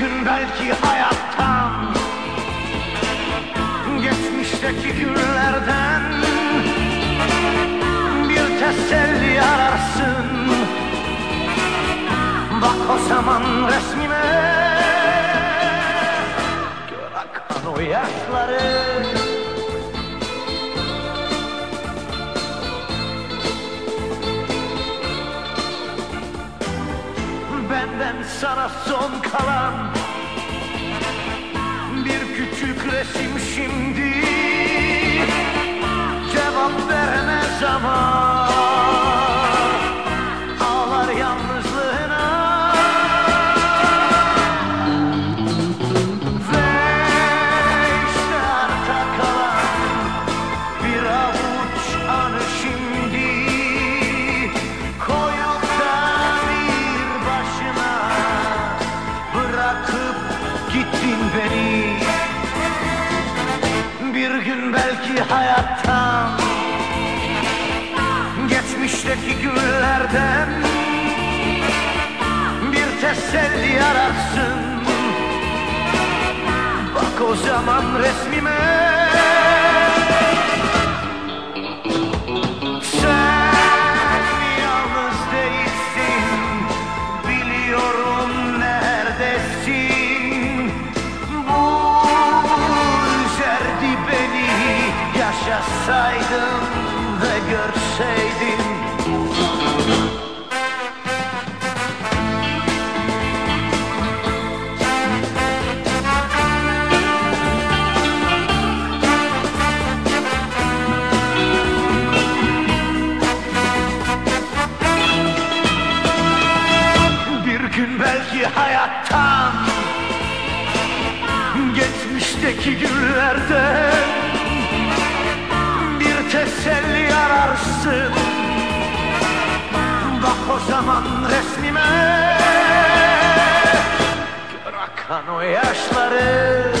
Gün belki hayattan Geçmişteki günlerden Bir teselli ararsın. Bak o zaman resmime Gör akan o yaşları. Sana son kalan. Bir küçük resim şimdi Bir gün belki hayattan Geçmişteki günlerden Bir teselli ararsın. Bak o zaman resmime Yaşasaydım ve görseydin Bir gün belki hayattan Geçmişteki günlerden ararsın Bak o zaman resmime. Gör akan o yaşları